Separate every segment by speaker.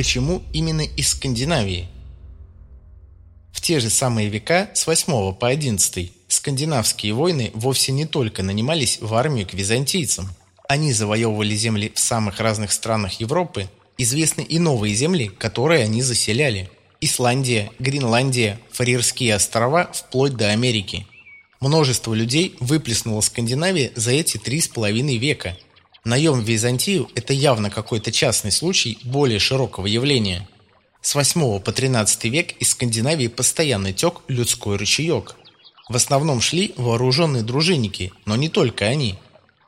Speaker 1: Почему именно из Скандинавии? В те же самые века с 8 по 11 скандинавские войны вовсе не только нанимались в армию к византийцам. Они завоевывали земли в самых разных странах Европы, известны и новые земли, которые они заселяли. Исландия, Гренландия, Фарерские острова вплоть до Америки. Множество людей выплеснуло Скандинавия за эти три с половиной века. Наем в Византию – это явно какой-то частный случай более широкого явления. С 8 по 13 век из Скандинавии постоянно тек людской ручеек. В основном шли вооруженные дружинники, но не только они.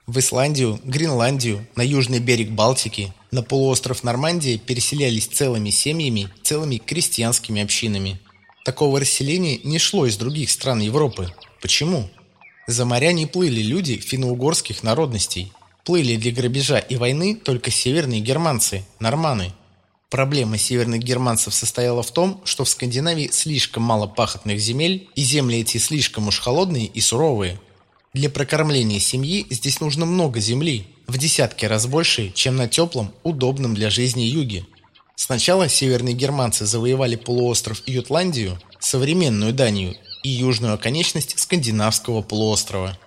Speaker 1: В Исландию, Гренландию, на южный берег Балтики, на полуостров Нормандии переселялись целыми семьями, целыми крестьянскими общинами. Такого расселения не шло из других стран Европы. Почему? За моря не плыли люди финно-угорских народностей. Плыли для грабежа и войны только северные германцы, норманы – Проблема северных германцев состояла в том, что в Скандинавии слишком мало пахотных земель, и земли эти слишком уж холодные и суровые. Для прокормления семьи здесь нужно много земли, в десятки раз больше, чем на теплом, удобном для жизни юге. Сначала северные германцы завоевали полуостров Ютландию, современную Данию и южную оконечность скандинавского полуострова.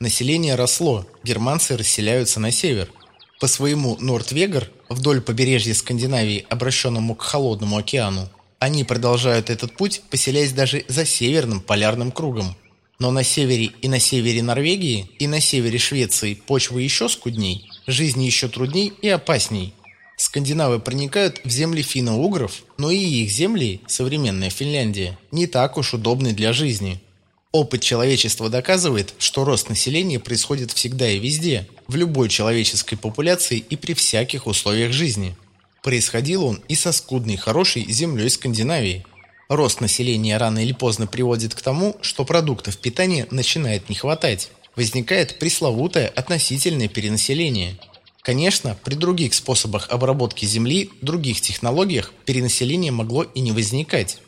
Speaker 1: Население росло, германцы расселяются на север – по своему Нортвегар, вдоль побережья Скандинавии, обращенному к холодному океану, они продолжают этот путь, поселяясь даже за северным полярным кругом. Но на севере и на севере Норвегии, и на севере Швеции почвы еще скудней, жизнь еще трудней и опасней. Скандинавы проникают в земли финно-угров, но и их земли, современная Финляндия, не так уж удобны для жизни – Опыт человечества доказывает, что рост населения происходит всегда и везде, в любой человеческой популяции и при всяких условиях жизни. Происходил он и со скудной хорошей землей Скандинавии. Рост населения рано или поздно приводит к тому, что продуктов питания начинает не хватать. Возникает пресловутое относительное перенаселение. Конечно, при других способах обработки земли, других технологиях перенаселение могло и не возникать.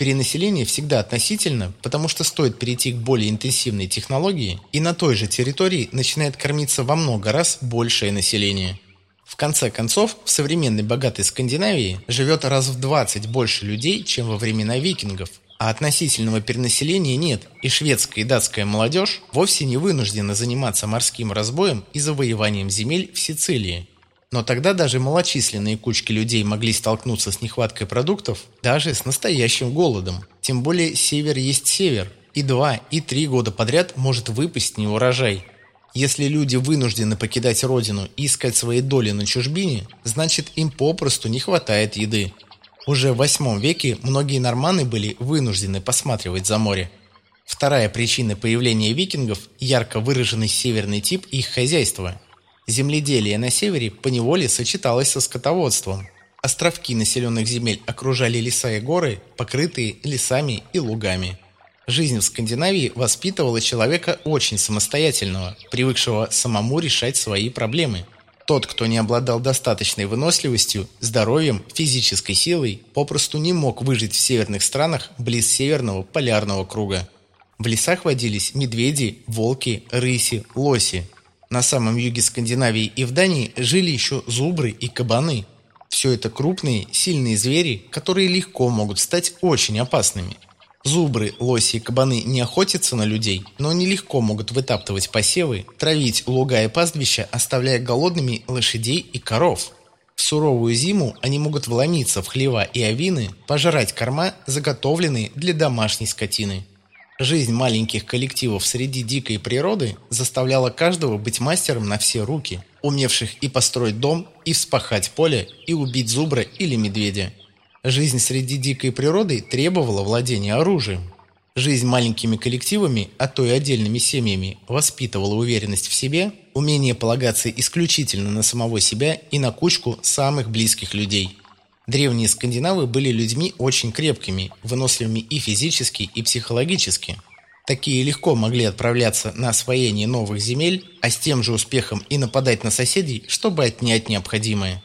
Speaker 1: Перенаселение всегда относительно, потому что стоит перейти к более интенсивной технологии, и на той же территории начинает кормиться во много раз большее население. В конце концов, в современной богатой Скандинавии живет раз в 20 больше людей, чем во времена викингов, а относительного перенаселения нет, и шведская и датская молодежь вовсе не вынуждена заниматься морским разбоем и завоеванием земель в Сицилии. Но тогда даже малочисленные кучки людей могли столкнуться с нехваткой продуктов, даже с настоящим голодом. Тем более север есть север, и два, и три года подряд может выпасть неурожай. Если люди вынуждены покидать родину и искать свои доли на чужбине, значит им попросту не хватает еды. Уже в восьмом веке многие норманы были вынуждены посматривать за море. Вторая причина появления викингов – ярко выраженный северный тип их хозяйства – Земледелие на севере поневоле сочеталось со скотоводством. Островки населенных земель окружали леса и горы, покрытые лесами и лугами. Жизнь в Скандинавии воспитывала человека очень самостоятельного, привыкшего самому решать свои проблемы. Тот, кто не обладал достаточной выносливостью, здоровьем, физической силой, попросту не мог выжить в северных странах близ северного полярного круга. В лесах водились медведи, волки, рыси, лоси, на самом юге Скандинавии и в Дании жили еще зубры и кабаны. Все это крупные, сильные звери, которые легко могут стать очень опасными. Зубры, лоси и кабаны не охотятся на людей, но они легко могут вытаптывать посевы, травить луга и пастбища, оставляя голодными лошадей и коров. В суровую зиму они могут вломиться в хлева и овины, пожрать корма, заготовленные для домашней скотины. Жизнь маленьких коллективов среди дикой природы заставляла каждого быть мастером на все руки, умевших и построить дом, и вспахать поле, и убить зубра или медведя. Жизнь среди дикой природы требовала владения оружием. Жизнь маленькими коллективами, а то и отдельными семьями, воспитывала уверенность в себе, умение полагаться исключительно на самого себя и на кучку самых близких людей – Древние скандинавы были людьми очень крепкими, выносливыми и физически, и психологически. Такие легко могли отправляться на освоение новых земель, а с тем же успехом и нападать на соседей, чтобы отнять необходимое.